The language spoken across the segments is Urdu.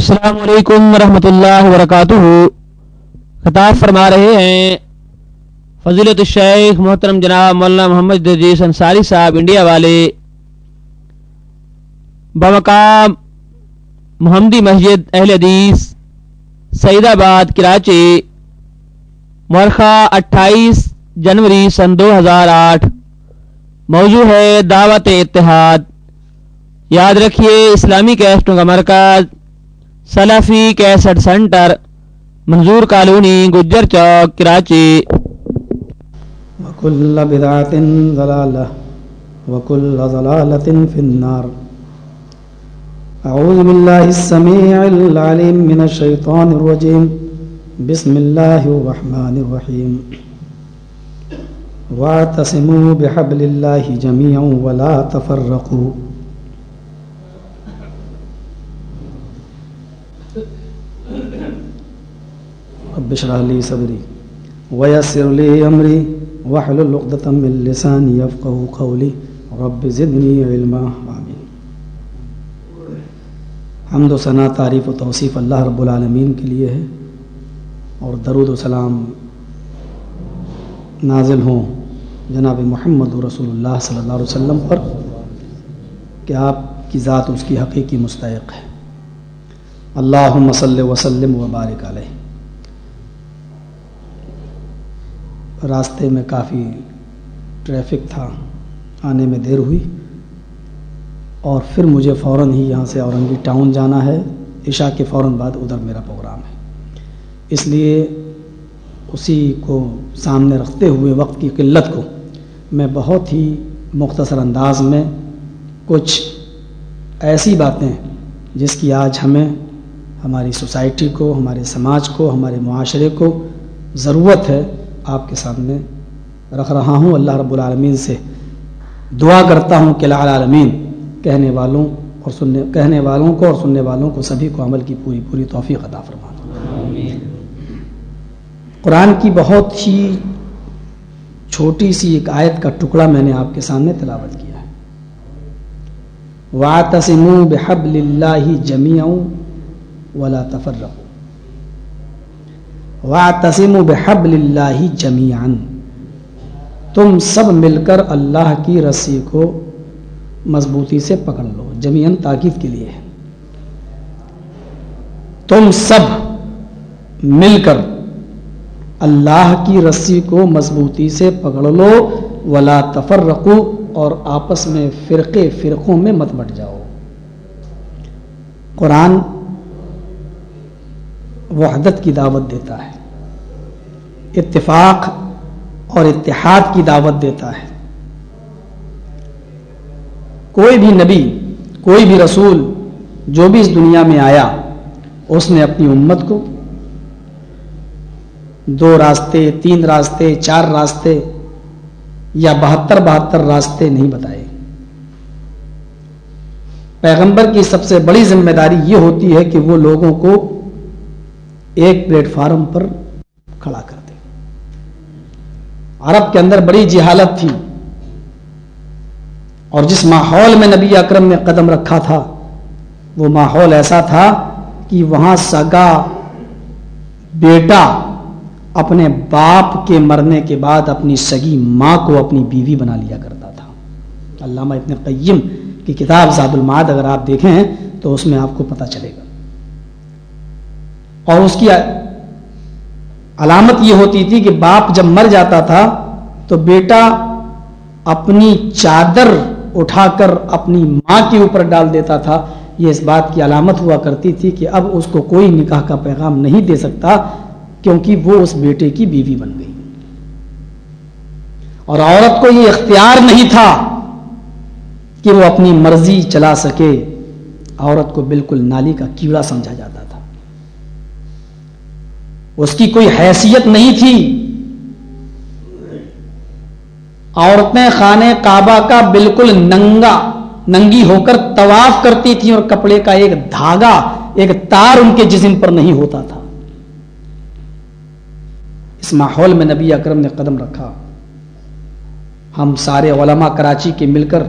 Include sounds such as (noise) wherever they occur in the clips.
السلام علیکم ورحمۃ اللہ وبرکاتہ۔ خطاب فرما رہے ہیں فضیلت الشیخ محترم جناب مولانا محمد دجیس انصاری صاحب، انڈیا والے۔ بمقام محمدی مسجد اہل حدیث، سعید آباد، کراچی مرخہ اٹھائیس جنوری سن دو ہزار آٹھ۔ موضوع ہے دعوت اتحاد۔ یاد رکھیے، اسلامی کیسٹوں کا مرکز۔ Salafi cassette centre, Manzoor colony, Gujjar Chowk, Karachi. وكل بدعة ضلالة وكل ضلالة في النار۔ أعوذ بالله السميع العليم من الشيطان الرجيم بسم الله الرحمن الرحيم واعتصموا بحبل الله جميعا ولا تفرقوا۔ رب اشرح لي صدري ويسر لي امري واحلل عقدة من لساني يفقهوا قولي رب زدني علما. آمين. حمد و ثنا تعریف و توصیف اللہ رب العالمین کے لیے ہے اور درود و سلام نازل ہوں جناب محمد رسول اللہ صلی اللہ علیہ وسلم پر کہ آپ کی ذات اس کی حقیقی مستحق ہے۔ اللہ مسل وسلم و بارک علیہ۔ راستے میں کافی ٹریفک تھا، آنے میں دیر ہوئی۔ اور پھر مجھے فوراً ہی یہاں سے اورنگی ٹاؤن جانا ہے۔ عشاء کے فوراً بعد ادھر میرا پروگرام ہے۔ اس لیے اسی کو سامنے رکھتے ہوئے، وقت کی قلت کو میں بہت ہی مختصر انداز میں کچھ ایسی باتیں جس کی آج ہمیں، ہماری سوسائٹی کو، ہمارے سماج کو، ہمارے معاشرے کو ضرورت ہے۔ آپ کے سامنے رکھ رہا ہوں۔ اللہ رب العالمین سے دعا کرتا ہوں کہ العالمین کہنے والوں اور سننے کہنے والوں کو اور سننے والوں کو سبھی کو عمل کی پوری پوری توفیق عطا فرما قرآن کی بہت ہی چھوٹی سی ایک آیت کا ٹکڑا میں نے آپ کے سامنے تلاوت کیا ہے۔ وَاعْتَصِمُوا بِحَبْلِ اللَّهِ جَمِيعًا وَلَا تَفَرَّقُوا۔ وَاعْتَصِمُوا بِحَبْلِ اللَّهِ جَمِيعًا تم سب مل کر اللہ کی رسی کو مضبوطی سے پکڑ لو جمیان تاکید کے لیے۔ تم سب مل کر اللہ کی رسی کو مضبوطی سے پکڑ لو، ولا تفرقو اور آپس میں فرقے فرقوں میں مت بٹ جاؤ۔ قرآن وحدت کی دعوت دیتا ہے۔ اتفاق اور اتحاد کی دعوت دیتا ہے۔ کوئی بھی نبی، کوئی بھی رسول جو بھی اس دنیا میں آیا، اس نے اپنی امت کو دو راستے، تین راستے، چار راستے یا بہتر بہتر راستے نہیں بتائے۔ پیغمبر کی سب سے بڑی ذمہ داری یہ ہوتی ہے کہ وہ لوگوں کو ایک پلیٹ فارم پر کھڑا کر دے۔ عرب کے اندر بڑی جہالت تھی۔ اور جس ماحول میں نبی اکرم نے قدم رکھا تھا، وہ ماحول ایسا تھا کہ وہاں سگا بیٹا اپنے باپ کے مرنے کے بعد اپنی سگی ماں کو اپنی بیوی بنا لیا کرتا تھا۔ علامہ ابن قیم کی کتاب زاد المعاد اگر آپ دیکھیں تو اس میں آپ کو پتہ چلے گا۔ اور اس کی علامت یہ ہوتی تھی کہ باپ جب مر جاتا تھا تو بیٹا اپنی چادر اٹھا کر اپنی ماں کے اوپر ڈال دیتا تھا۔ یہ اس بات کی علامت ہوا کرتی تھی کہ اب اس کو کوئی نکاح کا پیغام نہیں دے سکتا کیونکہ وہ اس بیٹے کی بیوی بن گئی۔ اور عورت کو یہ اختیار نہیں تھا کہ وہ اپنی مرضی چلا سکے۔ عورت کو بالکل نالی کا کیڑا سمجھا جاتا تھا۔ اس کی کوئی حیثیت نہیں تھی۔ عورتیں خانے کعبہ کا بالکل ننگا، ننگی ہو کر طواف کرتی تھیں اور کپڑے کا ایک دھاگا، ایک تار ان کے جسم پر نہیں ہوتا تھا۔ اس ماحول میں نبی اکرم نے قدم رکھا۔ ہم سارے علماء کراچی کے مل کر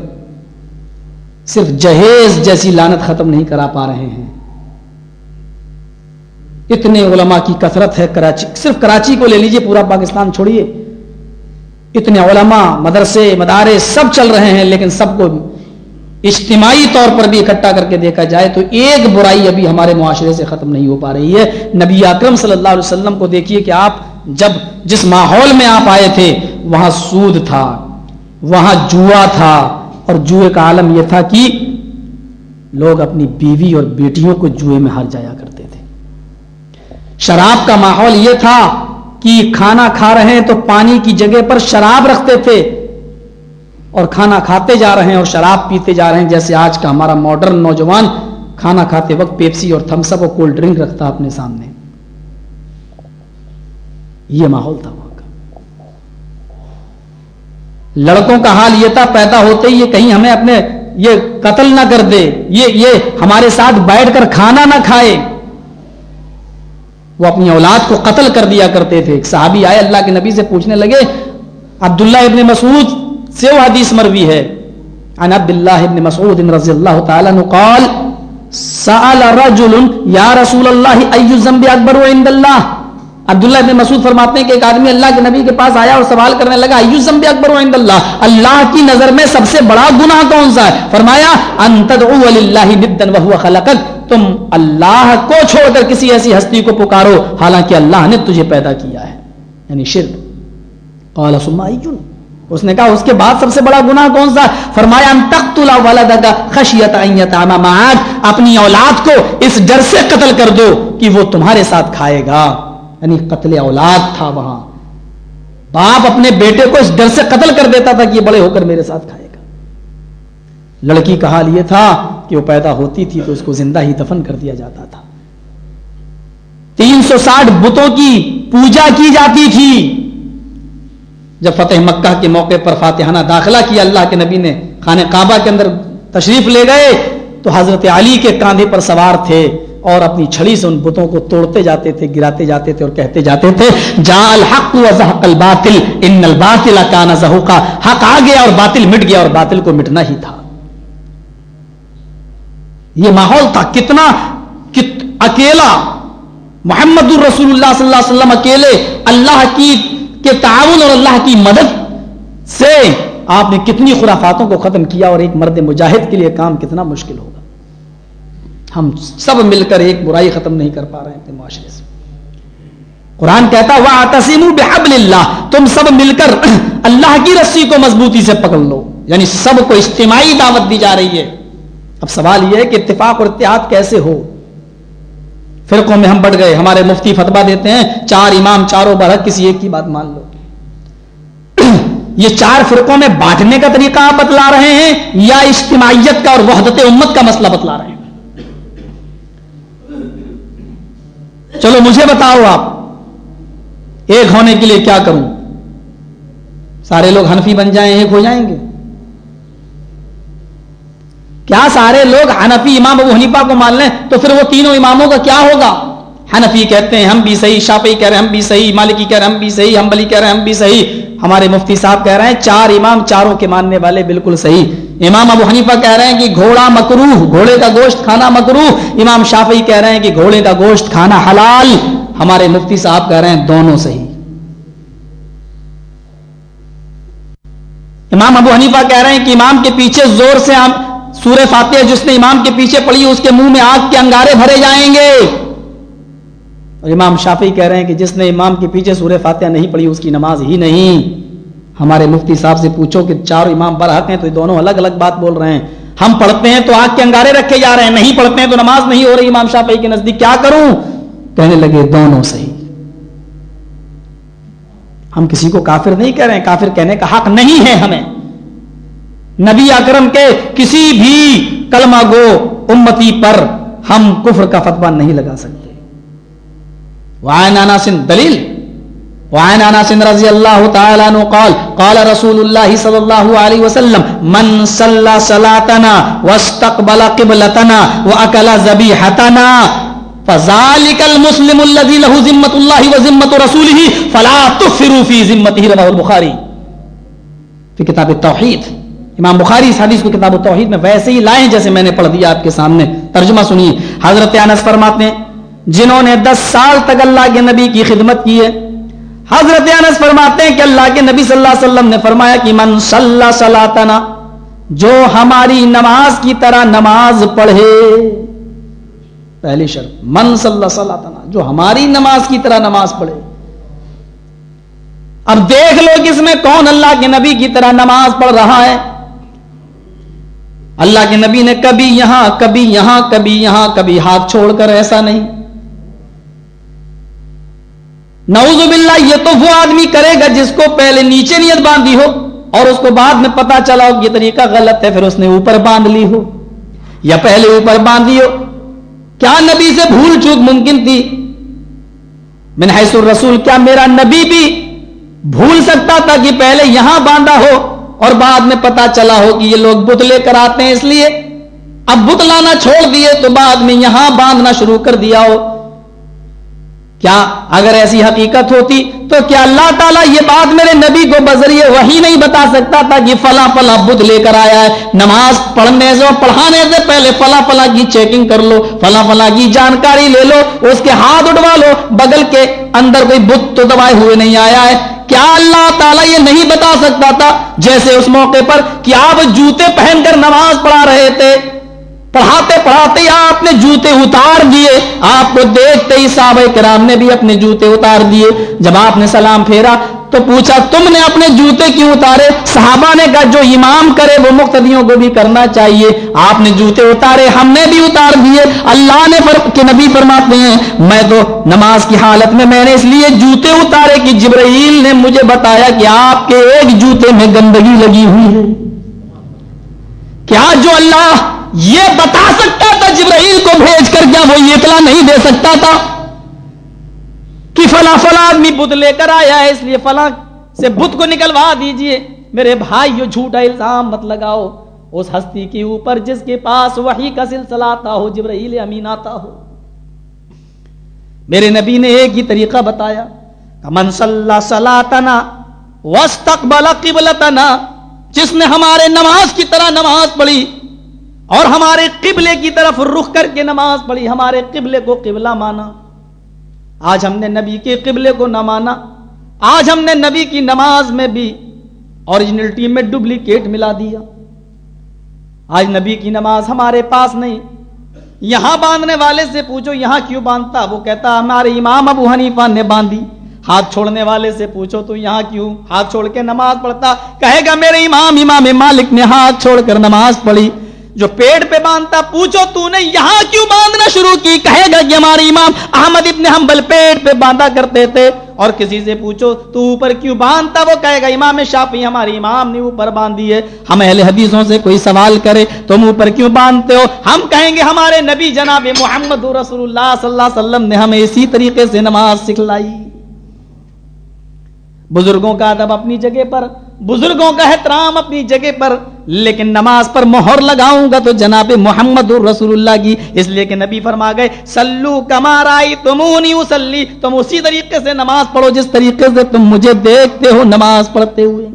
صرف جہیز جیسی لانت ختم نہیں کرا پا رہے ہیں۔ اتنے علماء کی کثرت ہے کراچی۔ صرف کراچی کو لے لیجیے، پورا پاکستان چھوڑیے۔ اتنے علماء، مدرسے مدارے سب چل رہے ہیں، لیکن سب کو اجتماعی طور پر بھی اکٹھا کر کے دیکھا جائے تو ایک برائی ابھی ہمارے معاشرے سے ختم نہیں ہو پا رہی ہے۔ نبی اکرم صلی اللہ علیہ وسلم کو دیکھیے کہ آپ جب جس ماحول میں آپ آئے تھے، وہاں سود تھا، وہاں جوا تھا، اور جوئے کا عالم یہ تھا کہ لوگ اپنی بیوی اور بیٹیوں کو جوئے میں ہار جایا کرتے۔ شراب کا ماحول یہ تھا کہ کھانا کھا رہے ہیں تو پانی کی جگہ پر شراب رکھتے تھے اور کھانا کھاتے جا رہے ہیں اور شراب پیتے جا رہے ہیں، جیسے آج کا ہمارا ماڈرن نوجوان کھانا کھاتے وقت پیپسی اور تھمس اپ اور کولڈ ڈرنک رکھتا اپنے سامنے۔ یہ ماحول تھا وہاں کا۔ لڑکوں کا حال یہ تھا، پیدا ہوتے ہی یہ کہیں ہمیں اپنے یہ قتل نہ کر دے، یہ یہ ہمارے ساتھ بیٹھ کر کھانا نہ کھائے۔ وہ اپنی اولاد کو قتل کر دیا کرتے تھے۔ ایک صحابی آئے اللہ کے نبی سے پوچھنے لگے، عبداللہ ابن مسعود سے وہ حدیث مروی ہے۔ عن عبد اللہ ابن مسعود رضی اللہ تعالی عنہ قال، سأل رجل، یا رسول اللہ، ای الذنب اکبر عند اللہ؟ عبداللہ ابن مسعود فرماتے ہیں کہ ایک آدمی اللہ کے نبی کے پاس آیا اور سوال کرنے لگا، ای الذنب اکبر عند اللہ؟ اللہ کی نظر میں سب سے بڑا گناہ کون سا ہے؟ فرمایا، ان تدعو للہ ندا وهو خلقک۔ تم اللہ کو چھوڑ کر کسی ایسی ہستی کو پکارو، حالانکہ اللہ نے تجھے پیدا کیا ہے۔ یعنی شرک۔ قال ثم ایجن اس نے کہا، اس کے بعد سب سے بڑا گناہ کون سا؟ فرمایا، ان تقتل ولدک خشیت ان یتعما معاک۔ اپنی اولاد کو اس ڈر سے قتل کر دو کہ وہ تمہارے ساتھ کھائے گا۔ یعنی قتل اولاد تھا وہاں۔ باپ اپنے بیٹے کو اس ڈر سے قتل کر دیتا تھا کہ یہ بڑے ہو کر میرے ساتھ کھائے گا۔ لڑکی کا حال یہ تھا کہ وہ پیدا ہوتی تھی تو اس کو زندہ ہی دفن کر دیا جاتا تھا۔ تین سو ساٹھ بتوں کی پوجا کی جاتی تھی۔ جب فتح مکہ کے موقع پر فاتحانہ داخلہ کیا، اللہ کے نبی نے خانہ کعبہ کے اندر تشریف لے گئے تو حضرت علی کے کاندھے پر سوار تھے اور اپنی چھڑی سے ان بتوں کو توڑتے جاتے تھے، گراتے جاتے تھے اور کہتے جاتے تھے جا الحق وزحق الباطل، ان الباطل کان زہوقا۔ حق آ گیا اور باطل مٹ گیا اور باطل کو مٹنا ہی تھا۔ یہ ماحول تھا۔ کتنا کت اکیلا۔ محمد الرسول اللہ صلی اللہ علیہ وسلم اکیلے۔ اللہ کی کہ تعاون اور اللہ کی مدد سے آپ نے کتنی خرافاتوں کو ختم کیا اور ایک مرد مجاہد کے لیے کام کتنا مشکل ہوگا۔ ہم سب مل کر ایک برائی ختم نہیں کر پا رہے ہیں اپنے معاشرے سے۔ قرآن کہتا وہ آتسیم بحبل اللہ تم سب مل کر اللہ کی رسی کو مضبوطی سے پکڑ لو۔ یعنی سب کو اجتماعی دعوت دی جا رہی ہے۔ اب سوال یہ ہے کہ اتفاق اور اتحاد کیسے ہو؟ فرقوں میں ہم بڑھ گئے، ہمارے مفتی فتوا دیتے ہیں، چار امام چاروں برحق، کسی ایک کی بات مان لو۔ (clears throat) یہ چار فرقوں میں بانٹنے کا طریقہ آپ بتلا رہے ہیں یا اجتماعیت کا اور وحدت امت کا مسئلہ بتلا رہے ہیں؟ چلو مجھے بتاؤ آپ، ایک ہونے کے لیے کیا کروں؟ سارے لوگ حنفی بن جائیں، ایک ہو جائیں گے۔ کیا سارے لوگ حنفی امام ابو حنیفہ کو مان لیں تو پھر وہ تینوں اماموں کا کیا ہوگا؟ حنفی کہتے ہیں، ہم بھی صحیح شافی کہہ رہے ہیں، ہم بھی صحیح، مالکی کہہ رہے ہیں، ہم بھی صحیح ہم کہہ رہے ہیں، ہم بھی صحیح۔ ہمارے مفتی صاحب کہہ رہے ہیں، چار امام چاروں کے ماننے والے بالکل صحیح۔ امام ابو حنیفہ کہہ رہے ہیں کہ گھوڑا مکروح گھوڑے کا گوشت کھانا مکروح امام شافی کہہ رہے ہیں کہ گھوڑے کا گوشت کھانا حلال۔ ہمارے مفتی صاحب کہہ رہے ہیں دونوں صحیح۔ امام ابو حنیفہ کہہ رہے ہیں کہ امام کے پیچھے زور سے سورہ فاتحہ جس نے امام کے پیچھے پڑی اس کے منہ میں آگ کے انگارے بھرے جائیں گے۔ اور امام شافی کہہ رہے ہیں کہ جس نے امام کے پیچھے سورہ فاتحہ نہیں پڑھی، اس کی نماز ہی نہیں۔ ہمارے مفتی صاحب سے پوچھو کہ چار امام برحق ہیں تو یہ دونوں الگ الگ بات بول رہے ہیں۔ ہم پڑھتے ہیں تو آگ کے انگارے رکھے جا رہے ہیں، نہیں پڑھتے ہیں تو نماز نہیں ہو رہی۔ امام شافی کے نزدیک کیا کروں؟ کہنے لگے دونوں صحیح۔ ہم کسی کو کافر نہیں کہہ رہے ہیں، کافر کہنے کا حق نہیں ہے ہمیں۔ نبی اکرم کے کسی بھی کلمہ گو امتی پر ہم کفر کا فتوا نہیں لگا سکتے۔ وعن انس دلیل۔ وعن انس رضی اللہ تعالی عنہ قال قال رسول اللہ صلی اللہ علیہ وسلم، من صلى صلاتنا واستقبل قبلتنا واكل ذبيحتنا فذلك المسلم الذي له ذمه الله وذمه رسوله فلا تكفروا في ذمته رواه البخاري في كتاب التوحید۔ امام بخاری اس حدیث کو کتاب التوحید میں ویسے ہی لائیں جیسے میں نے پڑھ دیا آپ کے سامنے ترجمہ سنیے۔ حضرت انس فرماتے ہیں، جنہوں نے دس سال تک اللہ کے نبی کی خدمت کی ہے، حضرت انس فرماتے ہیں کہ اللہ کے نبی صلی اللہ علیہ وسلم نے فرمایا کہ من صلی صلاتنا، جو ہماری نماز کی طرح نماز پڑھے۔ پہلی شرط، من صلی صلاتنا، جو ہماری نماز کی طرح نماز پڑھے۔ اب دیکھ لو کہ اس میں کون اللہ کے نبی کی طرح نماز پڑھ رہا ہے۔ اللہ کے نبی نے کبھی یہاں کبھی یہاں کبھی یہاں، کبھی ہاتھ چھوڑ کر ایسا نہیں۔ نعوذ باللہ، یہ تو وہ آدمی کرے گا جس کو پہلے نیچے نیت باندھی ہو اور اس کو بعد میں پتا چلا ہو یہ طریقہ غلط ہے، پھر اس نے اوپر باندھ لی ہو یا پہلے اوپر باندھی ہو۔ کیا نبی سے بھول چوک ممکن تھی؟ من حیث الرسول، کیا میرا نبی بھی بھول سکتا تھا کہ پہلے یہاں باندھا ہو؟ اور بعد میں پتا چلا ہو کہ یہ لوگ بت لے کر آتے ہیں اس لیے۔ اب بت لانا چھوڑ دیے تو بعد میں یہاں باندھنا شروع کر دیا ہو۔ کیا اگر ایسی حقیقت ہوتی تو کیا اللہ تعالیٰ یہ بات میرے نبی کو بذریعے وہی نہیں بتا سکتا تھا کہ فلاں فلاں بدھ لے کر آیا ہے۔ نماز پڑھنے سے اور پڑھانے سے پہلے فلاں فلاں کی چیکنگ کر لو، فلاں فلاں کی جانکاری لے لو، اس کے ہاتھ اٹھوا لو۔ بغل کے اندر کوئی بت تو دبائے ہوئے نہیں آیا ہے۔ کیا اللہ تعالیٰ یہ نہیں بتا سکتا تھا جیسے اس موقع پر کہ آپ جوتے پہن کر نماز پڑھا رہے تھے؟ پڑھاتے پڑھاتے آپ نے جوتے اتار دیے۔ آپ کو دیکھتے ہی صحابہ کرام نے بھی اپنے جوتے اتار دیے۔ جب آپ نے سلام پھیرا تو پوچھا، تم نے اپنے جوتے کیوں اتارے؟ صحابہ نے کہا، جو امام کرے وہ مقتدیوں کو بھی کرنا چاہیے۔ آپ نے جوتے اتارے، ہم نے بھی اتار دیے۔ اللہ نے فر... کہ نبی فرماتے ہیں، میں تو نماز کی حالت میں میں نے اس لیے جوتے اتارے کہ جبرائیل نے مجھے بتایا کہ آپ کے ایک جوتے میں گندگی لگی ہوئی ہے۔ کیا جو اللہ یہ بتا سکتا تھا جبرائیل کو بھیج کر کیا وہ یہ اطلاع نہیں دے سکتا تھا کہ فلاں فلاں آدمی بدھ لے کر آیا ہے، اس لیے فلاں سے بدھ کو نکلوا دیجیے۔ میرے بھائی یہ جھوٹا الزام مت لگاؤ۔ اس ہستی کے اوپر جس کے پاس وہی کا سلسلہ آتا ہو، جبرائیل امین آتا ہو۔ میرے نبی نے ایک ہی طریقہ بتایا۔ من صلی صلاتنا واستقبل قبلتنا۔ جس نے ہمارے نماز کی طرح نماز پڑھی اور ہمارے قبلے کی طرف رخ کر کے نماز پڑھی، ہمارے قبلے کو قبلہ مانا۔ آج ہم نے نبی کے قبلے کو نہ مانا، آج ہم نے نبی کی نماز میں بھی اوریجنلٹی میں ڈپلیکیٹ ملا دیا۔ آج نبی کی نماز ہمارے پاس نہیں۔ یہاں باندھنے والے سے پوچھو، یہاں کیوں باندھتا؟ وہ کہتا، ہمارے امام ابو حنیفہ نے باندھی۔ ہاتھ چھوڑنے والے سے پوچھو، تو یہاں کیوں ہاتھ چھوڑ کے نماز پڑھتا؟ کہے گا، میرے امام امام مالک نے ہاتھ چھوڑ کر نماز پڑھی۔ جو پیڑ پہ باندھتا پوچھو تو نے یہاں کیوں باندھنا شروع کی؟ کہے گا کہ ہمارے امام احمد ابن حنبل پیڑ پہ باندھا کرتے تھے۔ اور کسی سے پوچھو تو اوپر کیوں باندھتا؟ وہ کہے گا، امام شافی ہمارے امام نے اوپر باندھی ہے۔ ہم اہل حدیثوں سے کوئی سوال کرے تم اوپر کیوں باندھتے ہو؟ ہم کہیں گے ہمارے نبی جناب محمد رسول اللہ صلی اللہ علیہ وسلم نے ہمیں اسی طریقے سے نماز سکھلائی۔ بزرگوں کا ادب اپنی جگہ پر بزرگوں کا احترام اپنی جگہ پر، لیکن نماز پر مہر لگاؤں گا تو جناب محمد رسول اللہ کی۔ اس لیے کہ نبی فرما گئے سلو کمارائی تمونی اسلی تم اسی طریقے سے نماز پڑھو جس طریقے سے تم مجھے دیکھتے ہو نماز پڑھتے ہوئے۔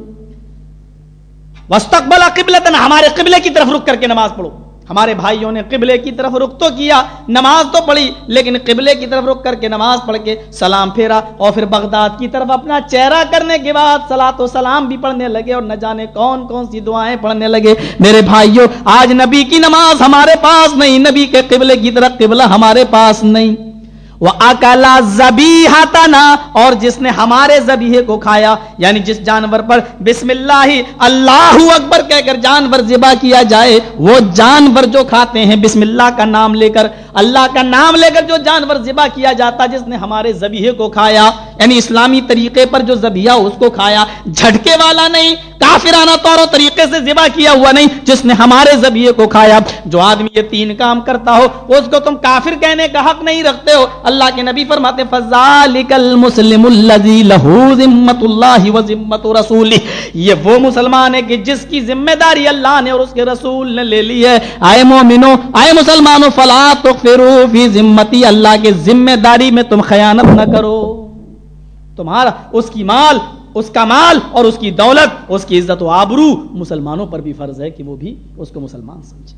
وسطبلا قبلتن ہمارے قبلے کی طرف رک کر کے نماز پڑھو۔ ہمارے بھائیوں نے قبلے کی طرف رخ تو کیا، نماز تو پڑھی، لیکن قبلے کی طرف رخ کر کے نماز پڑھ کے سلام پھیرا اور پھر بغداد کی طرف اپنا چہرہ کرنے کے بعد سلا تو سلام بھی پڑھنے لگے اور نہ جانے کون کون سی دعائیں پڑھنے لگے۔ میرے بھائیوں آج نبی کی نماز ہمارے پاس نہیں، نبی کے قبلے کی طرف قبلہ ہمارے پاس نہیں۔ وہ اکلا زبی اور جس نے ہمارے زبیحے کو کھایا یعنی جس جانور پر بسم اللہ اللہ اکبر کہہ کر جانور ذبح کیا جائے، وہ جانور جو کھاتے ہیں بسم اللہ کا نام لے کر، اللہ کا نام لے کر جو جانور ذبح کیا جاتا، جس نے ہمارے زبیحے کو کھایا یعنی اسلامی طریقے پر جو زبیہ اس کو کھایا، جھٹکے والا نہیں، کافرانہ طور و طریقے سے ذبح کیا ہوا نہیں، جس نے ہمارے زبیے کو کھایا۔ جو آدمی یہ تین کام کرتا ہو، اس کو تم کافر کہنے کا حق نہیں رکھتے ہو۔ اللہ کے نبی فرماتے فذالک المسلم الذی له ذمۃ اللہ و ذمۃ رسولہ یہ وہ مسلمان ہے کہ جس کی ذمہ داری اللہ نے اور اس کے رسول نے لے لی ہے۔ اے مومنو اے مسلمانوں، فلا تغفروا فی ذمتی اللہ کے ذمہ داری میں تم خیانت نہ کرو۔ تمہارا، اس کی مال، اس کا مال اور اس کی دولت، اس کی عزت و آبرو مسلمانوں پر بھی فرض ہے کہ وہ بھی اس کو مسلمان سمجھے۔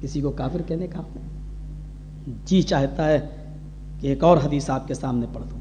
کسی کو کافر کہنے کا جی چاہتا ہے کہ ایک اور حدیث آپ کے سامنے پڑھ دوں۔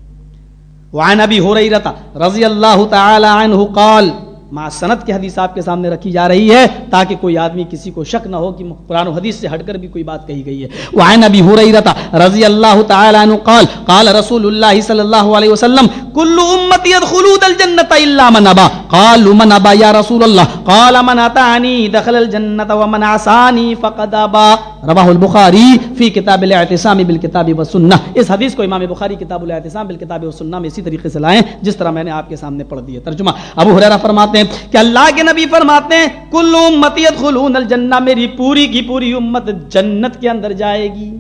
وعن ابی حریرہ رضی اللہ تعالی عنہ قال مع سنت کی حدیث آپ کے سامنے رکھی جا رہی ہے تاکہ کوئی آدمی کسی کو شک نہ ہو کہ قرآن و حدیث سے ہٹ کر بھی کوئی بات کہی گئی ہے۔ وعن ابی حریرہ رضی اللہ تعالی عنہ قال قال رسول اللہ صلی اللہ علیہ وسلم، کل امتی يدخلون الجنة الا من ابا. قال من ابا یا رسول اللہ؟ قال، من اتانی دخل الجنة ومن عصانی فقد ابا. رواہ البخاری فی کتاب الاعتصام بالکتاب والسنہ اس حدیث کو امام بخاری کتاب الاعتصام بالکتاب والسنہ میں اسی طریقے سے لائیں، جس طرح میں نے آپ کے سامنے پڑھ دیا ترجمہ، ابو حریرہ فرماتے ہیں ہیں کہ اللہ کے نبی فرماتے ہیں، کل امتی يدخلون الجنہ، میری پوری کی پوری امت جنت کے اندر جائے گی۔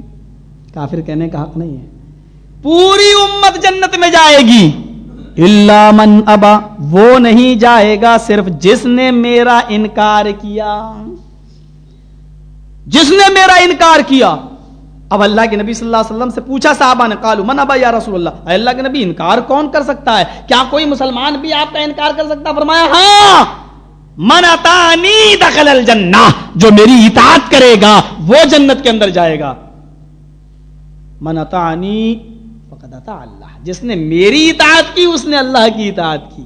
کافر کہنے کا حق نہیں ہے۔ پوری امت جنت میں جائے گی۔ اللہ من ابا، وہ نہیں جائے گا صرف جس نے میرا انکار کیا۔ جس نے میرا انکار کیا۔ اب اللہ کے نبی صلی اللہ علیہ وسلم سے پوچھا صحابہ نے قالو من ابا یا رسول اللہ؟ اے اللہ کے نبی، انکار کون کر سکتا ہے؟ کیا کوئی مسلمان بھی آپ کا انکار کر سکتا؟ فرمایا ہاں۔ من اتانی دخل الجنہ، جو میری اطاعت کرے گا، وہ جنت کے اندر جائے گا۔ من اتانی فقد اتا اللہ۔ جس نے میری اطاعت کی، اس نے اللہ کی اطاعت کی۔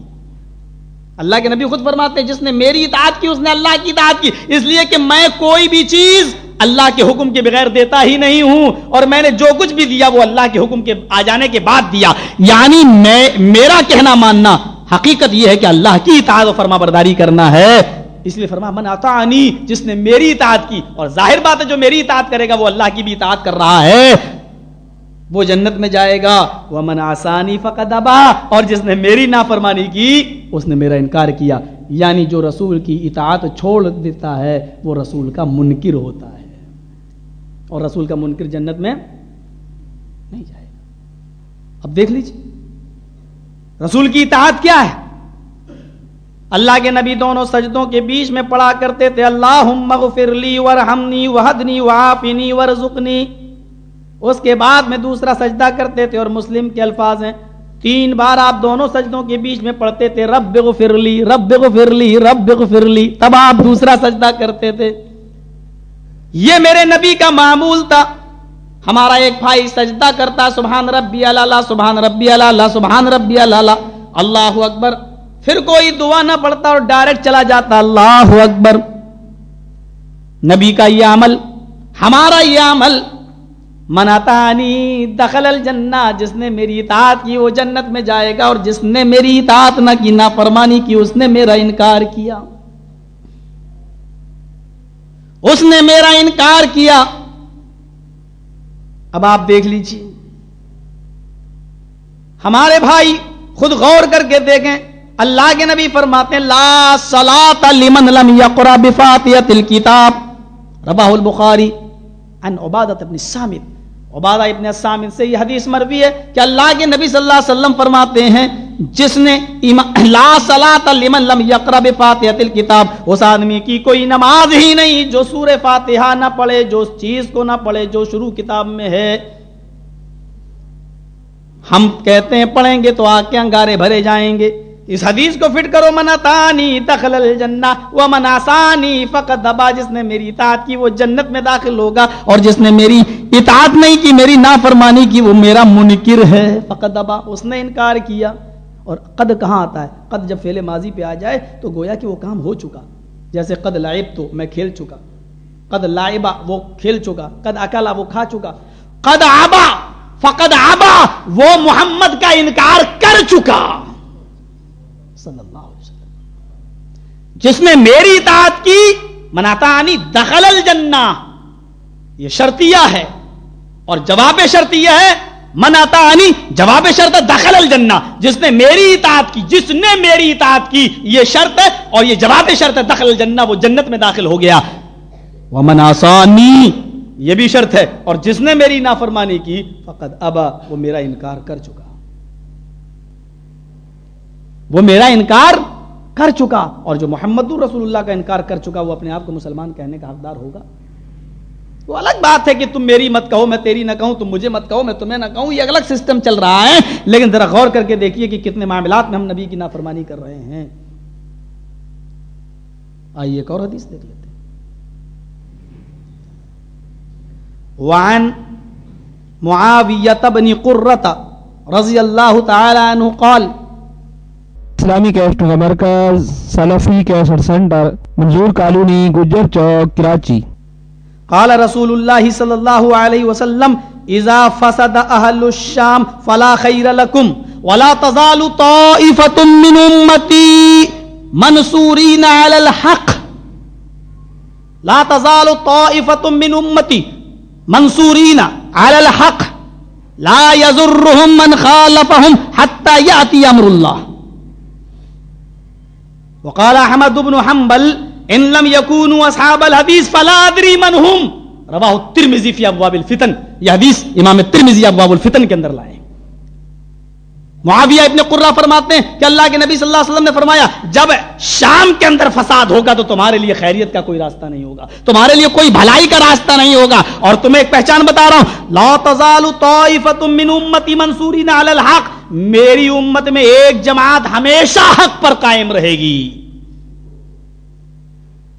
اللہ کے نبی خود فرماتے ہیں، جس نے میری اطاعت کی، اس نے اللہ کی اطاعت کی۔ اس لیے کہ میں کوئی بھی چیز اللہ کے حکم کے بغیر دیتا ہی نہیں ہوں اور میں نے جو کچھ بھی دیا وہ اللہ کے حکم کے آ جانے کے بعد دیا۔ یعنی میں، میرا کہنا ماننا حقیقت یہ ہے کہ اللہ کی اطاعت و فرما برداری کرنا ہے۔ اس لیے فرما، من اطاعنی، جس نے میری اطاعت کی اور ظاہر بات ہے جو میری اطاعت کرے گا وہ اللہ کی بھی اطاعت کر رہا ہے۔ وہ جنت میں جائے گا۔ وہ من آسانی فقد ابا اور جس نے میری نافرمانی کی، اس نے میرا انکار کیا۔ یعنی جو رسول کی اطاعت چھوڑ دیتا ہے، وہ رسول کا منکر ہوتا ہے۔ اور رسول کا منکر جنت میں نہیں جائے گا۔ اب دیکھ لیجیے رسول کی اطاعت کیا ہے؟ اللہ کے نبی دونوں سجدوں کے بیچ میں پڑھا کرتے تھے اللہ مغفر لی ورحمنی وحدنی وعافنی ورزقنی. اس کے بعد میں دوسرا سجدہ کرتے تھے اور مسلم کے الفاظ ہیں۔ تین بار آپ دونوں سجدوں کے بیچ میں پڑھتے تھے، رب غفر لی، رب غفر لی، رب غفر لی. تب آپ دوسرا سجدہ کرتے تھے۔ یہ میرے نبی کا معمول تھا۔ ہمارا ایک بھائی سجدہ کرتا، سبحان ربی اللہ سبحان ربی اللہ سبحان ربی اللہ اللہ اکبر۔ پھر کوئی دعا نہ پڑتا اور ڈائریکٹ چلا جاتا، اللہ اکبر۔ نبی کا یہ عمل، ہمارا یہ عمل۔ مناتانی دخل الجنہ، جس نے میری اطاعت کی وہ جنت میں جائے گا اور جس نے میری اطاعت نہ کی نہ فرمانی کی، اس نے میرا انکار کیا۔ اس نے میرا انکار کیا۔ اب آپ دیکھ لیجیے ہمارے بھائی خود غور کر کے دیکھیں۔ اللہ کے نبی فرماتے ہیں، لا صلاۃ لمن لم یقرا بفاتحۃ الکتاب رباہ البخاری، عن عبادت ابن سامد عبادہ ابن سامد سے یہ حدیث مروی ہے کہ اللہ کے نبی صلی اللہ علیہ وسلم فرماتے ہیں، جس نے لا صلاۃ لمن لم یقرا بفاتحۃ الکتاب اس آدمی کی کوئی نماز ہی نہیں جو سورہ فاتحہ نہ پڑھے، جو اس چیز کو نہ پڑھے جو شروع کتاب میں ہے۔ ہم کہتے ہیں پڑھیں گے تو آگ کے انگارے بھرے جائیں گے۔ اس حدیث کو فٹ کرو منتانی دخل الجنہ و مناسانی فقط دبا، جس نے میری اطاعت کی وہ جنت میں داخل ہوگا، اور جس نے میری اطاعت نہیں کی، میری نافرمانی کی، وہ میرا منکر ہے۔ فقط دبا، اس نے انکار کیا۔ اور قد کہاں آتا ہے؟ قد جب فعل ماضی پہ آ جائے تو گویا کہ وہ کام ہو چکا۔ جیسے قد لائب تو میں کھیل چکا۔ قد لائبا وہ کھیل چکا۔ قد اکالا وہ کھا چکا۔ قد آبا فقد آبا وہ محمد کا انکار کر چکا۔ صلی اللہ علیہ وسلم۔ جس نے میری اطاعت کی مناتانی دخل الجنہ۔ یہ شرطیہ ہے۔ اور جواب شرطیہ ہے مناتانی جواب شرط دخل الجنہ۔ جس نے میری اطاعت کی، جس نے میری اطاعت کی، یہ شرط ہے۔ اور یہ جواب شرط ہے دخل الجنہ، وہ جنت میں داخل ہو گیا۔ وہ مناسانی یہ بھی شرط ہے۔ اور جس نے میری نافرمانی کی فقط ابا، وہ میرا انکار کر چکا۔ وہ میرا انکار کر چکا اور جو محمد رسول اللہ کا انکار کر چکا وہ اپنے آپ کو مسلمان کہنے کا حقدار ہوگا۔ وہ الگ بات ہے کہ تم میری مت کہو، میں تیری نہ کہوں، تم مجھے مت کہو، میں تمہیں نہ کہوں، یہ الگ سسٹم چل رہا ہے۔ لیکن ذرا غور کر کے دیکھیے کہ کتنے معاملات میں ہم نبی کی نافرمانی کر رہے ہیں۔ آئیے ایک اور حدیث دیکھ لیتے وعن معاویت بن قرۃ رضی اللہ تعالی عنہ قال اسلامی کیسٹ کا مرکز، Salafi cassette centre, Manzoor colony, Gujjar Chowk, Karachi. قال رسول اللہ صلی اللہ علیہ وسلم، اذا فسد اہل الشام فلا خیر لکم ولا تزال طائفة من امتی منصورین علی الحق. لا تزال طائفة من امتی منصورین علی الحق. لا يزرهم من خالفهم حتى يأتي امر الله وقال احمد بن حنبل ان لم يكونوا اصحاب الحديث فلا ادري من هم. رواه الترمذي في ابواب الفتن. یہ حدیث امام الترمذی ابواب الفتن کے اندر لائے معاویہ ابن قرہ فرماتے ہیں کہ اللہ کے نبی صلی اللہ علیہ وسلم نے فرمایا، جب شام کے اندر فساد ہوگا تو تمہارے لیے خیریت کا کوئی راستہ نہیں ہوگا، تمہارے لیے کوئی بھلائی کا راستہ نہیں ہوگا۔ اور تمہیں ایک پہچان بتا رہا ہوں، لا تزال طائفۃ من امتی منصورین علی الحق، میری امت میں ایک جماعت ہمیشہ حق پر قائم رہے گی۔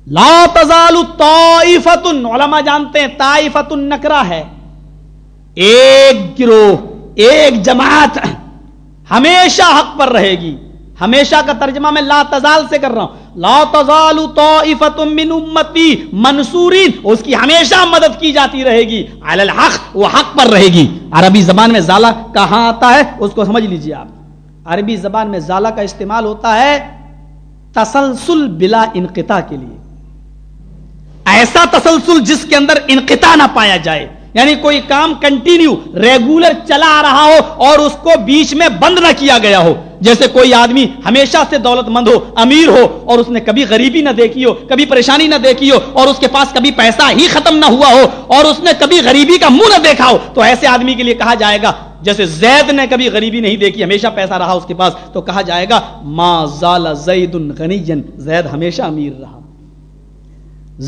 لا تزال طائفت علماء جانتے ہیں طائفت نکرا ہے۔ ایک گروہ، ایک جماعت ہمیشہ حق پر رہے گی۔ ہمیشہ کا ترجمہ میں لا تزال سے کر رہا ہوں۔ لا تزال طائفت من امتی منصورین۔ اس کی ہمیشہ مدد کی جاتی رہے گی۔ علی الحق، وہ حق پر رہے گی۔ عربی زبان میں زالہ کہاں آتا ہے؟ اس کو سمجھ لیجیے آپ۔ عربی زبان میں زالہ کا استعمال ہوتا ہے تسلسل بلا انقطاع کے لیے۔ ایسا تسلسل جس کے اندر انقطاع نہ پایا جائے۔ یعنی کوئی کام کنٹینیو ریگولر چلا آ رہا ہو اور اس کو بیچ میں بند نہ کیا گیا ہو، جیسے کوئی آدمی ہمیشہ سے دولت مند ہو، امیر ہو اور اس نے کبھی غریبی نہ دیکھی ہو، کبھی پریشانی نہ دیکھی ہو اور اس کے پاس کبھی پیسہ ہی ختم نہ ہوا ہو اور اس نے کبھی غریبی کا منہ نہ دیکھا ہو، تو ایسے آدمی کے لیے کہا جائے گا، جیسے زید نے کبھی غریبی نہیں دیکھی، ہمیشہ پیسہ رہا اس کے پاس، تو کہا جائے گا، ما زال زید غنی زید ہمیشہ امیر رہا۔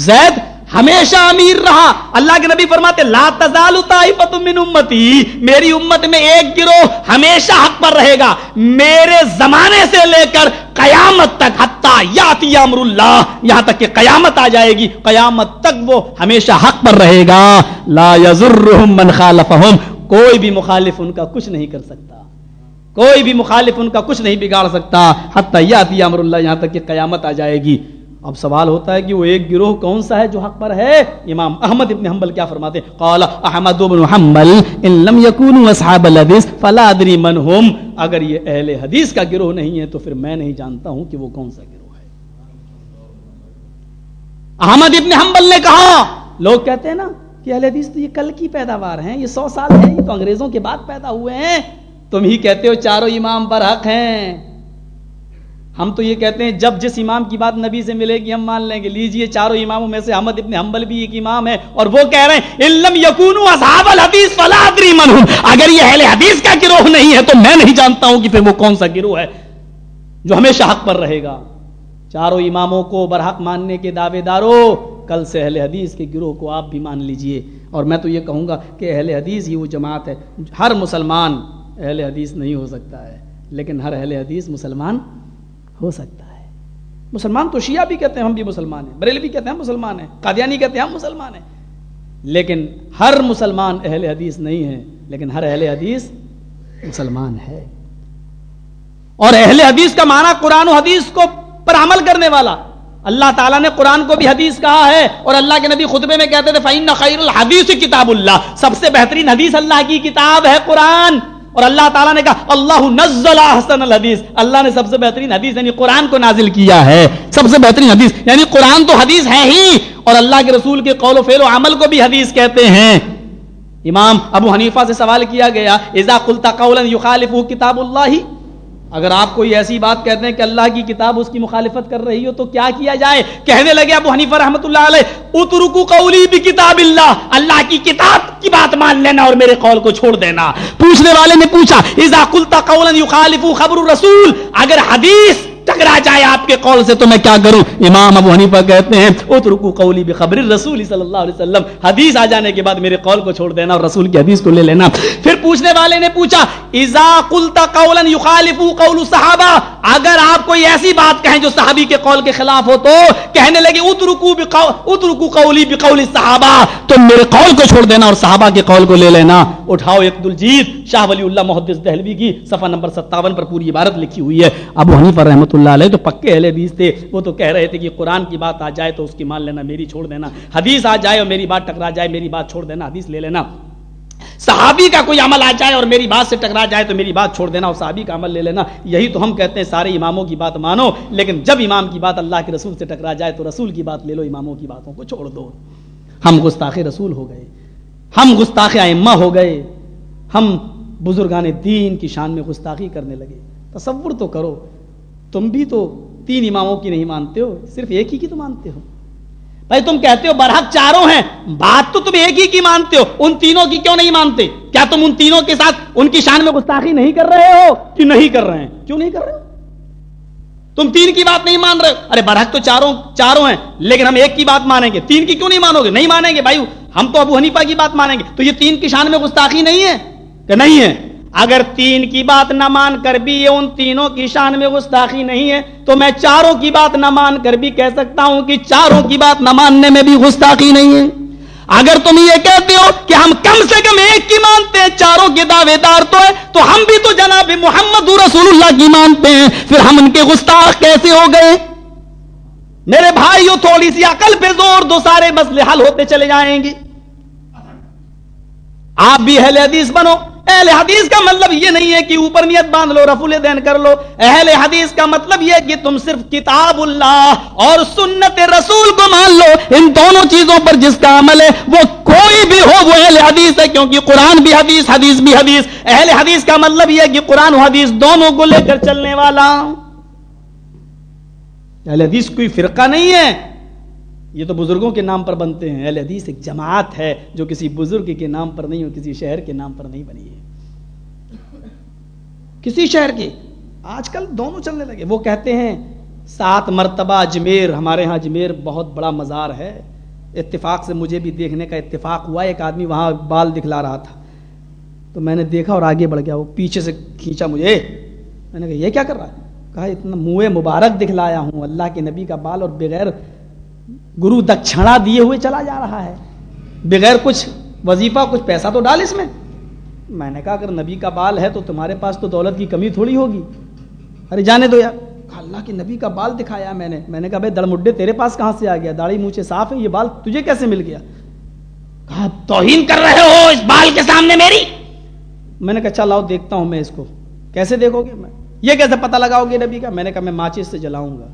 زید ہمیشہ امیر رہا۔ اللہ کے نبی فرماتے، لا تزال من امتی۔ میری امت میں ایک گروہ ہمیشہ حق پر رہے گا۔ میرے زمانے سے لے کر قیامت تک، حتی یاتی امر اللہ، یہاں تک کہ قیامت آ جائے گی۔ قیامت تک وہ ہمیشہ حق پر رہے گا۔ لا یزرهم من خالفهم کوئی بھی مخالف ان کا کچھ نہیں کر سکتا۔ کوئی بھی مخالف ان کا کچھ نہیں بگاڑ سکتا۔ حتی یاتی امر اللہ، یہاں تک کہ قیامت آ جائے گی۔ اب سوال ہوتا ہے کہ وہ ایک گروہ کون سا ہے جو حق پر ہے؟ امام احمد ابن حنبل کیا فرماتے ہیں؟ قال احمد ابن حنبل، ان لم يكونوا اصحاب الحديث فلا ادري من هم۔ اگر یہ اہل حدیث کا گروہ نہیں ہے تو پھر میں نہیں جانتا ہوں کہ وہ کون سا گروہ ہے۔ احمد ابن حنبل نے کہا، لوگ کہتے ہیں نا کہ اہل حدیث تو یہ کل کی پیداوار ہیں، یہ سو سال ہے یہ تو انگریزوں کے بعد پیدا ہوئے ہیں۔ تم ہی کہتے ہو چاروں امام پر حق ہیں۔ ہم تو یہ کہتے ہیں جب جس امام کی بات نبی سے ملے گی ہم مان لیں گے، لیجیے چاروں اماموں میں سے احمد ابن حنبل بھی ایک امام ہے اور وہ کہہ رہے ہیں علم یکونوا اصحاب الحدیث فلا ادری من اگر یہ اہل حدیث کا گروہ نہیں ہے تو میں نہیں جانتا ہوں کہ پھر وہ کون سا گروہ ہے جو ہمیشہ حق پر رہے گا۔ چاروں اماموں کو برحق ماننے کے دعوے داروں کل سے اہل حدیث کے گروہ کو آپ بھی مان لیجیے۔ اور میں تو یہ کہوں گا کہ اہل حدیث ہی وہ جماعت ہے۔ ہر مسلمان اہل حدیث نہیں ہو سکتا ہے، لیکن ہر اہل حدیث مسلمان ہو سکتا ہے۔ مسلمان تو شیعہ بھی کہتے ہیں، ہم بھی مسلمان ہیں۔ بریل بھی کہتے ہیں، ہم مسلمان ہیں۔ قادیانی کہتے ہیں، ہم مسلمان ہیں۔ لیکن ہر مسلمان اہل حدیث نہیں ہے، لیکن ہر اہل حدیث مسلمان ہے۔ اور اہل حدیث کا معنی قرآن و حدیث کو پر عمل کرنے والا۔ اللہ تعالیٰ نے قرآن کو بھی حدیث کہا ہے، اور اللہ کے نبی خطبے میں کہتے تھے، فَإِنَّ خَيْرُ الْحَدِيثِ کتاب اللہ سب سے بہترین حدیث اللہ کی کتاب ہے قرآن۔ اور اللہ تعالیٰ نے کہا، اللہ نزل حسن الحدیث. اللہ نے سب سے بہترین حدیث یعنی قرآن کو نازل کیا ہے۔ سب سے بہترین حدیث یعنی قرآن تو حدیث ہے ہی۔ اور اللہ کے رسول کے قول و فعل و عمل کو بھی حدیث کہتے ہیں۔ امام ابو حنیفہ سے سوال کیا گیا، اذا قلت قولا يخالف کتاب اللہ؟ اگر آپ کوئی ایسی بات کہتے ہیں کہ اللہ کی کتاب اس کی مخالفت کر رہی ہو تو کیا کیا جائے؟ کہنے لگے ابو حنیفہ رحمۃ اللہ علیہ، اترکو قولی بکتاب اللہ اللہ کی کتاب کی بات مان لینا اور میرے قول کو چھوڑ دینا۔ پوچھنے والے نے پوچھا، اذا قلت قولا یخالف خبر الرسول؟ اگر حدیث ٹکرا جائے آپ کے قول سے تو میں کیا کروں؟ امام ابو حنیفہ کہتے ہیں، اترکو قولی بخبر الرسول صلی اللہ علیہ وسلم، حدیث آ جانے کے بعد میرے قول کو چھوڑ دینا اور رسول کی حدیث کو لے لینا۔ پھر پوچھنے والے نے پوچھا، اذا قلت قولا يخالف قول الصحابہ؟ اگر آپ کوئی ایسی بات کہیں جو صحابی کے قول کے خلاف ہو تو کہنے لگے، اترکو بقول اترکو قولی بقول الصحابہ، تو میرے قول کو چھوڑ دینا اور صحابہ کے قول کو لے لینا۔ اٹھاؤ ایک دلجیت، شاہ ولی اللہ محدث دہلوی کی صفحہ نمبر 57 پر پوری عبارت لکھی ہوئی ہے۔ ابو حنیفہ رحمۃ اللہ علیہ، تو پکے اہل حدیث تھے۔ وہ تو کہہ رہے تھے کہ قرآن کی بات آ جائے تو اس کی مان لینا، میری چھوڑ دینا۔ حدیث آ جائے اور میری بات ٹکرا جائے، میری بات چھوڑ دینا، حدیث لے لینا۔ صحابی کا کوئی عمل آ جائے اور میری بات سے ٹکرا جائے تو میری بات چھوڑ دینا اور صحابی کا عمل لے لینا۔ یہی تو ہم کہتے ہیں، سارے اماموں کی بات مانو۔ لیکن جب امام کی بات اللہ کے رسول سے ٹکرا جائے تو رسول کی بات لے لو، اماموں کی باتوں کو چھوڑ دو۔ ہم گستاخ رسول ہو گئے۔ ہم گستاخ ائمہ ہو گئے۔ ہم بزرگان دین کی شان میں گستاخی کرنے لگے۔ تصور تو کرو۔ تم بھی تو تین اماموں کی نہیں مانتے ہو، صرف ایک ہی کی تو مانتے ہو۔ بھائی تم کہتے ہو برحق چاروں ہیں، بات تو تم ایک ہی کی مانتے ہو، ان تینوں کی کیوں نہیں مانتے؟ کیا تم ان تینوں کے ساتھ ان کی شان میں گستاخی نہیں کر رہے ہو؟ کہ نہیں کر رہے ہیں؟ کیوں نہیں کر رہے ہو؟ تم تین کی بات نہیں مان رہے ہو۔ ارے برحق تو چاروں چاروں ہیں، لیکن ہم ایک کی بات مانیں گے۔ تین کی کیوں نہیں مانو گے؟ نہیں مانیں گے، بھائی ہم تو ابو حنیفہ کی بات مانیں گے۔ تو یہ تین کی شان میں گستاخی نہیں ہے کہ نہیں ہے؟ اگر تین کی بات نہ مان کر بھی یہ ان تینوں کی شان میں گستاخی نہیں ہے، تو میں چاروں کی بات نہ مان کر بھی کہہ سکتا ہوں کہ چاروں کی بات نہ ماننے میں بھی گستاخی نہیں ہے۔ اگر تم یہ کہتے ہو کہ ہم کم سے کم ایک کی مانتے ہیں، چاروں کے دعوے دار تو ہے، تو ہم بھی تو جناب محمد رسول اللہ کی مانتے ہیں، پھر ہم ان کے گستاخ کیسے ہو گئے؟ میرے بھائیو، تھوڑی سی عقل پہ زور دو، سارے مسئلے حل ہوتے چلے جائیں گے۔ آپ بھی اہل حدیث بنو۔ اہل حدیث کا مطلب یہ نہیں ہے کہ اوپر نیت باندھ لو رفول دین کر لو۔ اہل حدیث کا مطلب یہ کہ تم صرف کتاب اللہ اور سنت رسول کو مان لو۔ ان دونوں چیزوں پر جس کا عمل ہے، وہ کوئی بھی ہو، وہ اہل حدیث ہے، کیونکہ قرآن بھی حدیث حدیث بھی حدیث۔ اہل حدیث کا مطلب یہ ہے کہ قرآن و حدیث دونوں کو لے کر چلنے والا۔ اہل حدیث کوئی فرقہ نہیں ہے۔ یہ تو بزرگوں کے نام پر بنتے ہیں۔ اہل حدیث ایک جماعت ہے جو کسی بزرگ کے نام پر نہیں ہو کسی شہر کے نام پر نہیں بنی ہے۔ کسی شہر کے آج کل دونوں چلنے لگے۔ وہ کہتے ہیں، سات مرتبہ اجمیر، ہمارے ہاں اجمیر بہت بڑا مزار ہے۔ اتفاق سے مجھے بھی دیکھنے کا اتفاق ہوا، ایک آدمی وہاں بال دکھلا رہا تھا۔ تو میں نے دیکھا اور آگے بڑھ گیا، وہ پیچھے سے کھینچا مجھے۔ میں نے کہا، یہ کیا کر رہا ہے؟ کہا، اتنا منہ مبارک دکھلایا ہوں، اللہ کے نبی کا بال اور بغیر گرو دکھنا دیے ہوئے چلا جا رہا ہے۔ بغیر کچھ وظیفہ، کچھ پیسہ تو ڈال اس میں۔ میں نے کہا، اگر نبی کا بال ہے تو تمہارے پاس تو دولت کی کمی تھوڑی ہوگی۔ ارے جانے دو یار۔ اللہ کے نبی کا بال دکھایا میں نے۔ میں نے کہا، بھائی، دڑ مڈے تیرے پاس کہاں سے آ گیا؟ داڑھی مونچے صاف ہے یہ بال تجھے کیسے مل گیا؟ کہا، توہین کر رہے ہو اس بال کے سامنے میری؟ میں نے کہا، چل آؤ، دیکھتا ہوں میں اس کو۔ کیسے دیکھو گے؟ میں یہ کیسے پتہ لگاؤ گے نبی کا؟ میں نے کہا، میں ماچس سے جلاؤں گا۔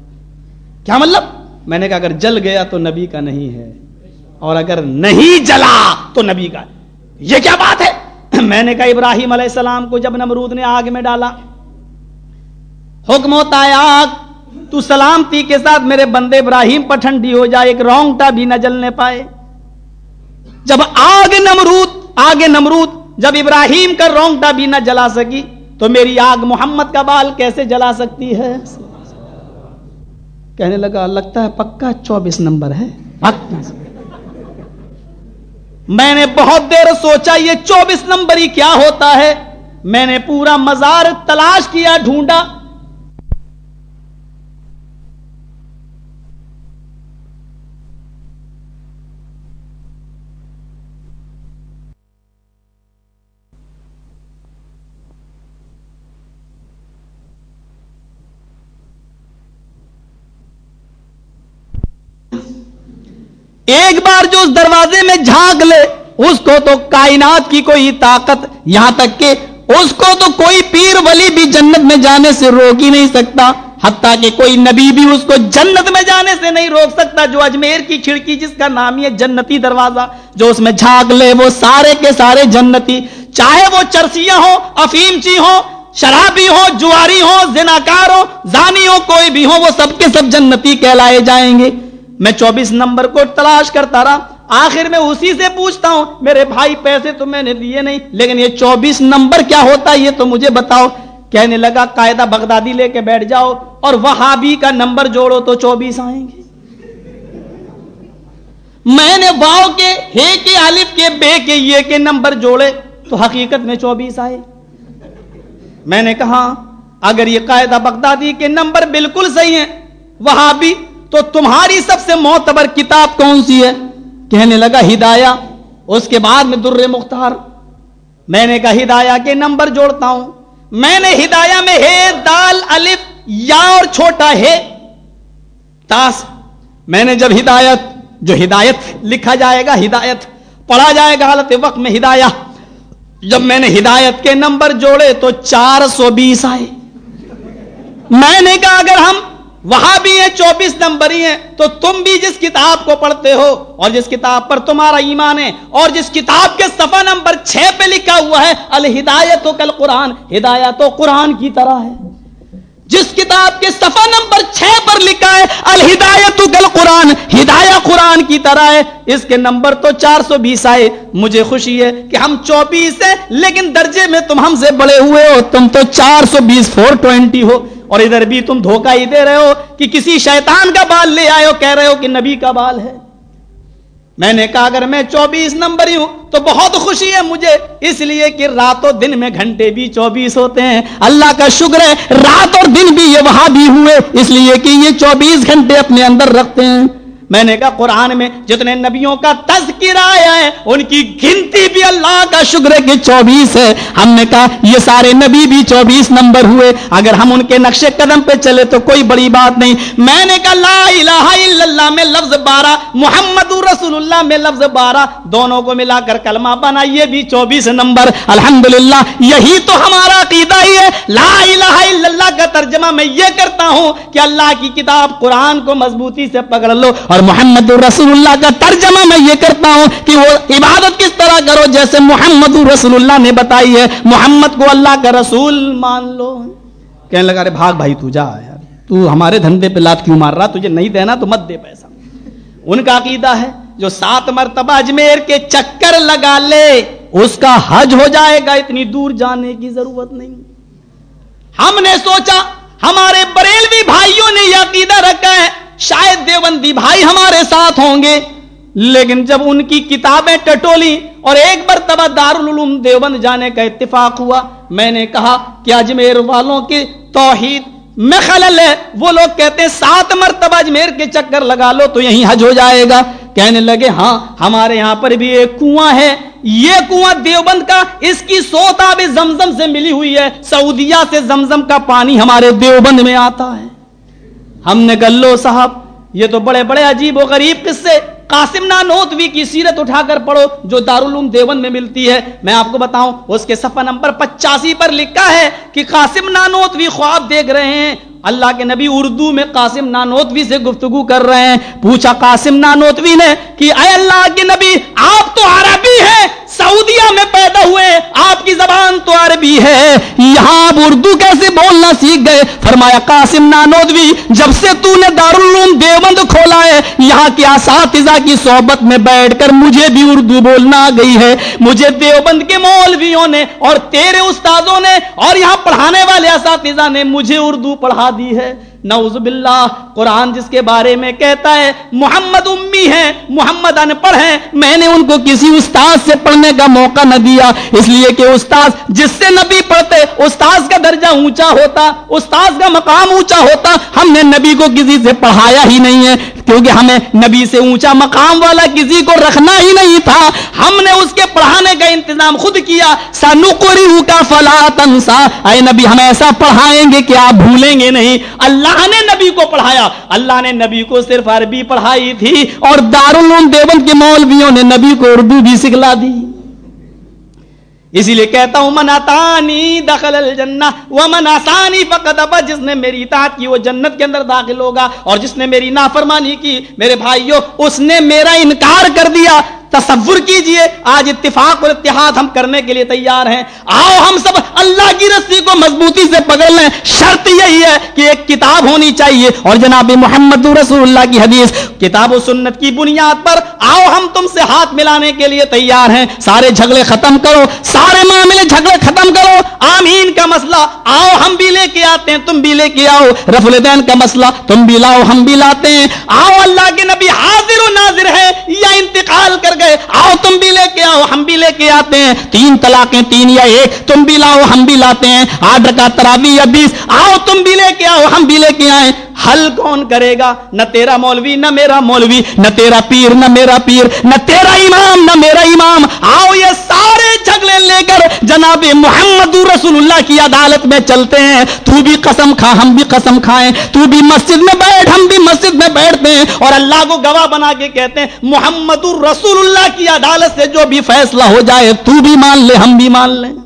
کیا مطلب؟ میں نے کہا اگر جل گیا تو نبی کا نہیں ہے اور اگر نہیں جلا تو نبی کا یہ کیا بات ہے؟ (clears throat) میں نے کہا ابراہیم علیہ السلام کو جب نمرود نے آگ میں ڈالا۔ حکم ہوتا ہے آگ، تو سلامتی کے ساتھ میرے بندے ابراہیم پر ٹھنڈی ہو جائے، ایک رونگٹا بھی نہ جلنے پائے۔ جب آگ نمرود آگ نمرود، جب ابراہیم کا رونگٹا بھی نہ جلا سکی، تو میری آگ محمد کا بال کیسے جلا سکتی ہے؟ کہنے لگا، لگتا ہے پکا چوبیس نمبر ہے۔ میں نے بہت دیر سوچا، یہ چوبیس نمبر ہی کیا ہوتا ہے؟ میں نے پورا مزار تلاش کیا، ڈھونڈا۔ ایک بار جو اس دروازے میں جھانک لے، اس کو تو کائنات کی کوئی طاقت یہاں تک کہ اس کو تو کوئی پیر ولی بھی جنت میں جانے سے روک ہی نہیں سکتا، حتیٰ کہ کوئی نبی بھی اس کو جنت میں جانے سے نہیں روک سکتا، جو اجمیر کی کھڑکی جس کا نام ہے جنتی دروازہ، جو اس میں جھانک لے، وہ سارے کے سارے جنتی، چاہے وہ چرسیاں ہو افیم چی ہو شرابی ہو جواری ہو زناکار ہو زانی ہو کوئی بھی ہو وہ سب کے سب جنتی کہلائے جائیں گے۔ میں چوبیس نمبر کو تلاش کرتا رہا۔ آخر میں اسی سے پوچھتا ہوں، میرے بھائی پیسے تو میں نے دیے نہیں، لیکن یہ چوبیس نمبر کیا ہوتا ہے؟ یہ تو مجھے بتاؤ۔ کہنے لگا، قاعدہ بغدادی لے کے بیٹھ جاؤ اور وہابی کا نمبر جوڑو تو چوبیس آئیں گے۔ میں نے واؤ کے، ہے کے، الف کے، بے کے، یہ کے نمبر جوڑے تو حقیقت میں چوبیس آئے۔ میں نے کہا، اگر یہ قاعدہ بغدادی کے نمبر بالکل صحیح ہیں وہاں بھی تو تمہاری سب سے معتبر کتاب کون سی ہے؟ کہنے لگا، ہدایہ۔ اس کے بعد میں در مختار۔ میں نے کہا، ہدایہ کے نمبر جوڑتا ہوں۔ میں نے ہدایہ میں ہے، دال، الف، یا اور چھوٹا ہے۔ تاس۔ میں نے جب ہدایت، جو ہدایت لکھا جائے گا، ہدایت پڑھا جائے گا، حالت وقت میں ہدایہ۔ جب میں نے ہدایت کے نمبر جوڑے تو چار سو بیس آئے۔ میں نے کہا، اگر ہم وہاں بھی ہیں چوبیس نمبر ہی ہیں، تو تم بھی جس کتاب کو پڑھتے ہو اور جس کتاب پر تمہارا ایمان ہے اور جس کتاب کے صفحہ نمبر چھ پہ لکھا ہوا ہے الہدایت کل قرآن ہدایت و قرآن کی طرح ہے۔ جس کتاب کے صفحہ نمبر چھ پر لکھا ہے الہدایت کل قرآن ہدایہ قرآن کی طرح ہے۔ اس کے نمبر تو چار سو بیس آئے، مجھے خوشی ہے کہ ہم چوبیس ہیں، لیکن درجے میں تم ہم سے بڑے ہوئے ہو، تم تو چار سو بیس فور ٹوینٹی ہو۔ اور ادھر بھی تم دھوکہ ہی دے رہے ہو کہ کسی شیطان کا بال لے آئے ہو، کہہ رہے ہو کہ نبی کا بال ہے۔ میں نے کہا، اگر میں چوبیس نمبر ہی ہوں تو بہت خوشی ہے مجھے۔ اس لیے کہ رات اور دن میں گھنٹے بھی چوبیس ہوتے ہیں۔ اللہ کا شکر ہے، رات اور دن بھی یہ وہاں بھی ہوئے۔ اس لیے کہ یہ چوبیس گھنٹے اپنے اندر رکھتے ہیں۔ میں نے کہا قرآن میں جتنے نبیوں کا تذکرہ آیا ہے، ان کی گنتی بھی اللہ کا شکر ہے کہ چوبیس ہے۔ ہم نے کہا، یہ سارے نبی بھی چوبیس نمبر ہوئے۔ اگر ہم ان کے نقش قدم پہ چلے تو کوئی بڑی بات نہیں۔ میں نے کہا، لا الہ الا اللہ میں لفظ بارہ، محمد رسول اللہ میں لفظ بارہ۔ دونوں کو ملا کر کلمہ بنا یہ بھی چوبیس نمبر۔ الحمدللہ، یہی تو ہمارا عقیدہ ہی ہے۔ لا الہ الا اللہ کا ترجمہ میں یہ کرتا ہوں کہ اللہ کی کتاب قرآن کو مضبوطی سے پکڑ لو اور محمد رسول اللہ کا ترجمہ میں یہ کرتا ہوں کہ وہ عبادت کس طرح کرو جیسے محمد رسول اللہ نے بتائی ہے۔ محمد کو اللہ کا رسول مان لو۔ کہنے لگا رے بھاگ بھائی، تو جا یار۔ تو ہمارے دھندے پہ لات کیوں مار رہا؟ تجھے نہیں دینا تو مت دے پیسہ۔ ان کا عقیدہ ہے، جو سات مرتبہ اجمیر کے چکر لگا لے، اس کا حج ہو جائے گا، اتنی دور جانے کی ضرورت نہیں۔ ہم نے سوچا، ہمارے بریلوی بھائیوں نے یہ عقیدہ رکھا ہے۔ شاید دیوبندی بھائی ہمارے ساتھ ہوں گے۔ لیکن جب ان کی کتابیں ٹٹولی اور ایک مرتبہ دارالعلوم دیوبند جانے کا اتفاق ہوا، میں نے کہا کہ اجمیر والوں کی توحید میں خلل ہے؟ وہ لوگ کہتے ہیں سات مرتبہ اجمیر کے چکر لگا لو تو یہیں حج ہو جائے گا۔ کہنے لگے ہاں ہمارے یہاں پر بھی ایک کنواں ہے۔ یہ کنواں دیوبند کا، اس کی سوت آب زمزم سے ملی ہوئی ہے۔ سعودیہ سے زمزم کا پانی ہمارے دیوبند میں آتا ہے۔ ہم نے گلو صاحب، یہ تو بڑے بڑے عجیب و غریب قصے۔ قاسم نانوتوی کی سیرت اٹھا کر پڑھو، جو دارالعلوم دیوبند میں ملتی ہے۔ میں آپ کو بتاؤں، اس کے صفحہ نمبر پچاسی پر لکھا ہے کہ قاسم نانوتوی خواب دیکھ رہے ہیں۔ اللہ کے نبی اردو میں قاسم نانوتوی سے گفتگو کر رہے ہیں۔ پوچھا قاسم نانوتوی نے کہ اے اللہ کے نبی، آپ تو عربی ہیں، سعودیہ میں پیدا ہوئے، آپ کی زبان تو عربی ہے۔ یہاں اردو کیسے بولنا سیکھ گئے؟ فرمایا، قاسم نانودوی، جب سے تو نے دارالعلوم دیوبند کھولا ہے، یہاں کے اساتذہ کی صحبت میں بیٹھ کر مجھے بھی اردو بولنا آ گئی ہے۔ مجھے دیوبند کے مولویوں نے اور تیرے استادوں نے اور یہاں پڑھانے والے اساتذہ نے مجھے اردو پڑھا دی ہے۔ نعوذ باللہ، قرآن جس کے بارے میں کہتا ہے، محمد امی ہے محمد ان پڑھ ہے میں نے ان کو کسی استاد سے پڑھنے کا موقع نہ دیا، اس لیے کہ استاد جس سے نبی پڑھتے استاد کا درجہ اونچا ہوتا استاد کا مقام اونچا ہوتا، ہم نے نبی کو کسی سے پڑھایا ہی نہیں ہے۔ کیونکہ ہمیں نبی سے اونچا مقام والا کسی کو رکھنا ہی نہیں تھا۔ ہم نے اس کے پڑھانے کا انتظام خود کیا۔ سنکری کا فلا تنسا۔ اے نبی، ہم ایسا پڑھائیں گے کہ آپ بھولیں گے نہیں۔ اللہ نے نبی کو پڑھایا۔ اللہ نے نبی کو صرف عربی پڑھائی تھی اور دارالعلوم دیوبند کے مولویوں نے نبی کو اردو بھی سکھلا دی۔ اسی لیے کہتا ہوں، من اتانی دخل الجنہ ومن آسانی فقط ابا. جس نے میری اطاعت کی وہ جنت کے اندر داخل ہوگا اور جس نے میری نافرمانی کی میرے بھائیوں، اس نے میرا انکار کر دیا۔ تصور کیجیے، آج اتفاق اور اتحاد ہم کرنے کے لیے تیار ہیں۔ آؤ ہم سب اللہ کی رسی کو مضبوطی سے پکڑ لیں۔ شرط یہی ہے کہ ایک کتاب ہونی چاہیے۔ اور جناب محمد رسول اللہ کی حدیث، کتاب و سنت کی بنیاد پر آؤ ہم تم سے ہاتھ ملانے کے لیے تیار ہیں۔ سارے جھگڑے ختم کرو، سارے معاملے جھگڑے ختم کرو۔ آمین کا مسئلہ آؤ ہم بھی لے کے آتے ہیں، تم بھی لے کے آؤ۔ رف الدین کا مسئلہ، تم بھی لاؤ، ہم بھی لاتے ہیں۔ آؤ اللہ کے نبی حاضر و ناظر ہے یا انتقال کر گئے، آؤ تم بھی لے کے آؤ، ہم بھی لے کے آتے ہیں۔ تین طلاقیں تین یا ایک، تم بھی لاؤ، ہم بھی لاتے ہیں۔ آڈر کا تراوی یا بیس، آؤ تم بھی لے کے آؤ، ہم بھی لے کے آئے۔ حل کون کرے گا؟ نہ تیرا مولوی، نہ میرا مولوی، نہ تیرا پیر، نہ میرا پیر، نہ تیرا امام، نہ میرا امام۔ آؤ یہ سارے جھگڑے لے کر جناب محمد رسول اللہ کی عدالت میں چلتے ہیں۔ تو بھی قسم کھا، ہم بھی قسم کھائیں۔ تو بھی مسجد میں بیٹھ، ہم بھی مسجد میں بیٹھتے ہیں۔ اور اللہ کو گواہ بنا کے کہتے ہیں، محمد رسول اللہ کی عدالت سے جو بھی فیصلہ ہو جائے، تو بھی مان لے، ہم بھی مان لیں۔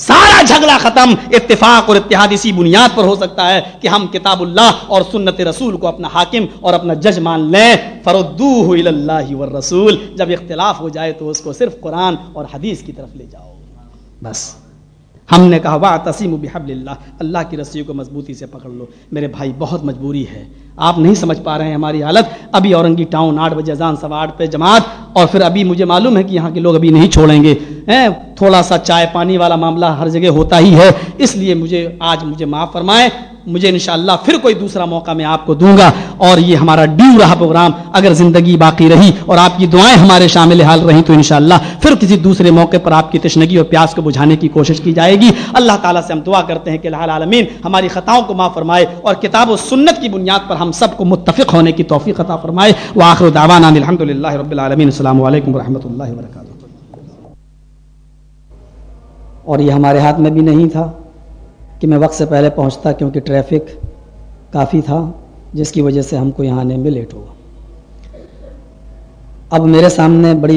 سارا جھگڑا ختم، اتفاق اور اتحاد اسی بنیاد پر ہو سکتا ہے کہ ہم کتاب اللہ اور سنت رسول کو اپنا حاکم اور اپنا جج مان لیں۔ فردو اللہ والرسول۔ جب اختلاف ہو جائے تو اس کو صرف قرآن اور حدیث کی طرف لے جاؤ۔ بس۔ ہم نے کہا وا تسیم و بحب اللہ اللہ کی رسی کو مضبوطی سے پکڑ لو۔ میرے بھائی، بہت مجبوری ہے۔ آپ نہیں سمجھ پا رہے ہیں ہماری حالت۔ ابھی اورنگی ٹاؤن، آٹھ بجے اذان، سوا آٹھ پہ جماعت۔ اور پھر ابھی مجھے معلوم ہے کہ یہاں کے لوگ ابھی نہیں چھوڑیں گے۔ تھوڑا سا چائے پانی والا معاملہ ہر جگہ ہوتا ہی ہے۔ اس لیے مجھے، آج مجھے معاف فرمائیں۔ مجھے انشاءاللہ پھر کوئی دوسرا موقع میں آپ کو دوں گا اور یہ ہمارا ڈیو رہا پروگرام اگر زندگی باقی رہی اور آپ کی دعائیں ہمارے شامل حال رہیں تو انشاءاللہ پھر کسی دوسرے موقع پر آپ کی تشنگی اور پیاس کو بجھانے کی کوشش کی جائے گی۔ اللہ تعالیٰ سے ہم دعا کرتے ہیں کہ اللہ عالمین ہماری خطاؤں کو معاف فرمائے اور کتاب و سنت کی بنیاد پر ہم سب کو متفق ہونے کی توفیق عطا فرمائے۔ وہ آخر دعوانا الحمد للہ رب العالمین۔ السلام علیکم ورحمۃ اللہ وبرکاتہ۔ اور یہ ہمارے ہاتھ میں بھی نہیں تھا۔ کہ میں وقت سے پہلے پہنچتا کیونکہ ٹریفک کافی تھا، جس کی وجہ سے ہم کو یہاں آنے میں لیٹ ہوا۔ اب میرے سامنے بڑی